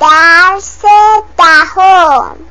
درس دهم.